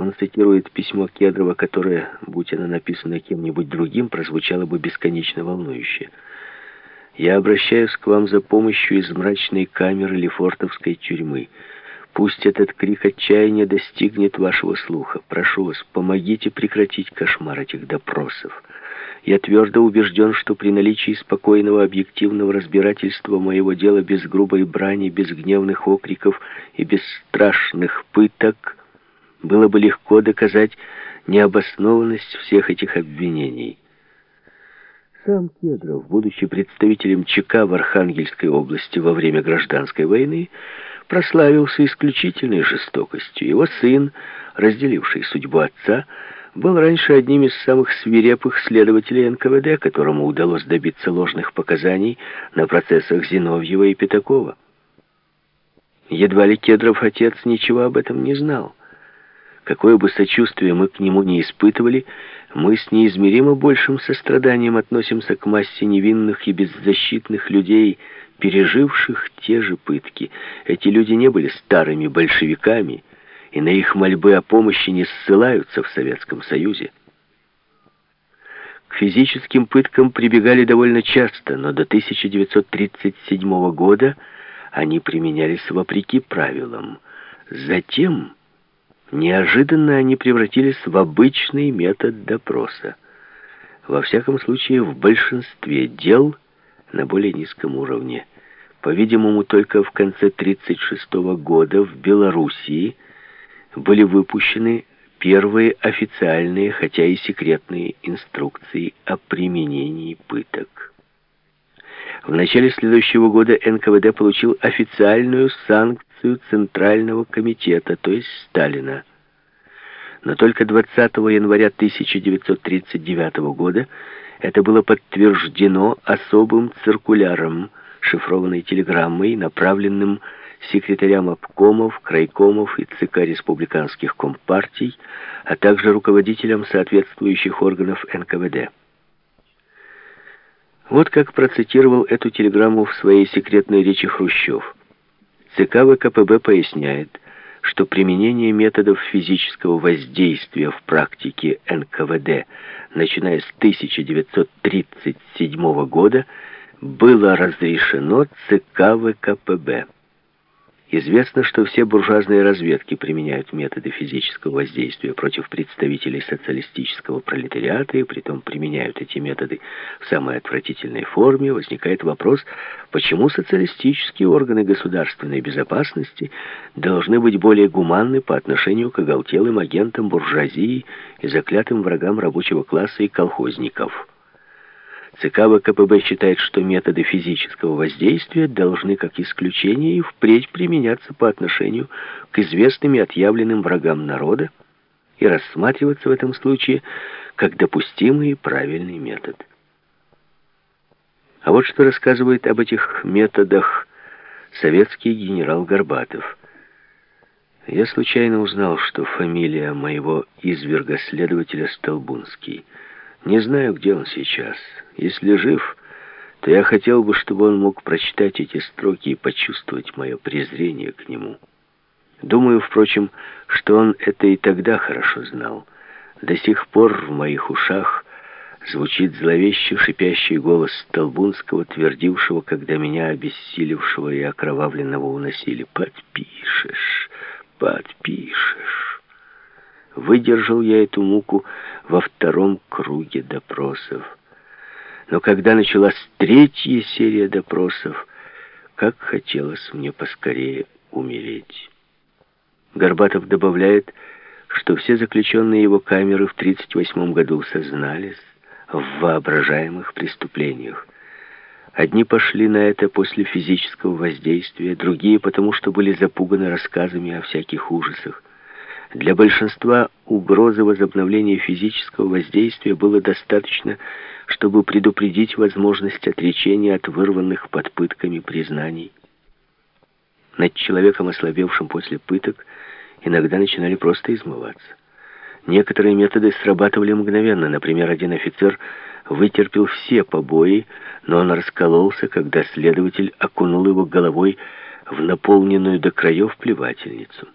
Он цитирует письмо Кедрова, которое, будь оно написано кем-нибудь другим, прозвучало бы бесконечно волнующе. «Я обращаюсь к вам за помощью из мрачной камеры Лефортовской тюрьмы. Пусть этот крик отчаяния достигнет вашего слуха. Прошу вас, помогите прекратить кошмар этих допросов». Я твердо убежден, что при наличии спокойного объективного разбирательства моего дела без грубой брани, без гневных окриков и без страшных пыток было бы легко доказать необоснованность всех этих обвинений. Сам Кедров, будучи представителем ЧК в Архангельской области во время гражданской войны, прославился исключительной жестокостью. Его сын, разделивший судьбу отца, был раньше одним из самых свирепых следователей НКВД, которому удалось добиться ложных показаний на процессах Зиновьева и Пятакова. Едва ли Кедров отец ничего об этом не знал. Какое бы сочувствие мы к нему не испытывали, мы с неизмеримо большим состраданием относимся к массе невинных и беззащитных людей, переживших те же пытки. Эти люди не были старыми большевиками, и на их мольбы о помощи не ссылаются в Советском Союзе. К физическим пыткам прибегали довольно часто, но до 1937 года они применялись вопреки правилам. Затем неожиданно они превратились в обычный метод допроса. Во всяком случае, в большинстве дел на более низком уровне. По-видимому, только в конце 1936 года в Белоруссии – были выпущены первые официальные, хотя и секретные инструкции о применении пыток. В начале следующего года НКВД получил официальную санкцию Центрального комитета, то есть Сталина. Но только 20 января 1939 года это было подтверждено особым циркуляром, шифрованной телеграммой, направленным секретарям обкомов, крайкомов и ЦК республиканских компартий, а также руководителям соответствующих органов НКВД. Вот как процитировал эту телеграмму в своей секретной речи Хрущев. ЦК ВКПБ поясняет, что применение методов физического воздействия в практике НКВД, начиная с 1937 года, было разрешено ЦК ВКПБ. Известно, что все буржуазные разведки применяют методы физического воздействия против представителей социалистического пролетариата, и притом применяют эти методы в самой отвратительной форме. Возникает вопрос, почему социалистические органы государственной безопасности должны быть более гуманны по отношению к оголтелым агентам буржуазии и заклятым врагам рабочего класса и колхозников. ЦК ВКПБ считает, что методы физического воздействия должны, как исключение, и впредь применяться по отношению к известным и отъявленным врагам народа и рассматриваться в этом случае как допустимый и правильный метод. А вот что рассказывает об этих методах советский генерал Горбатов. Я случайно узнал, что фамилия моего изверга-следователя Столбунский – не знаю, где он сейчас. Если жив, то я хотел бы, чтобы он мог прочитать эти строки и почувствовать мое презрение к нему. Думаю, впрочем, что он это и тогда хорошо знал. До сих пор в моих ушах звучит зловеще шипящий голос Столбунского, твердившего, когда меня, обессилевшего и окровавленного, уносили. «Подпишешь, подпишешь». Выдержал я эту муку во втором круге допросов. Но когда началась третья серия допросов, как хотелось мне поскорее умереть. Горбатов добавляет, что все заключенные его камеры в 1938 году сознались в воображаемых преступлениях. Одни пошли на это после физического воздействия, другие потому, что были запуганы рассказами о всяких ужасах. Для большинства угрозы возобновления физического воздействия было достаточно, чтобы предупредить возможность отречения от вырванных под пытками признаний. Над человеком, ослабевшим после пыток, иногда начинали просто измываться. Некоторые методы срабатывали мгновенно. Например, один офицер вытерпел все побои, но он раскололся, когда следователь окунул его головой в наполненную до краев плевательницу.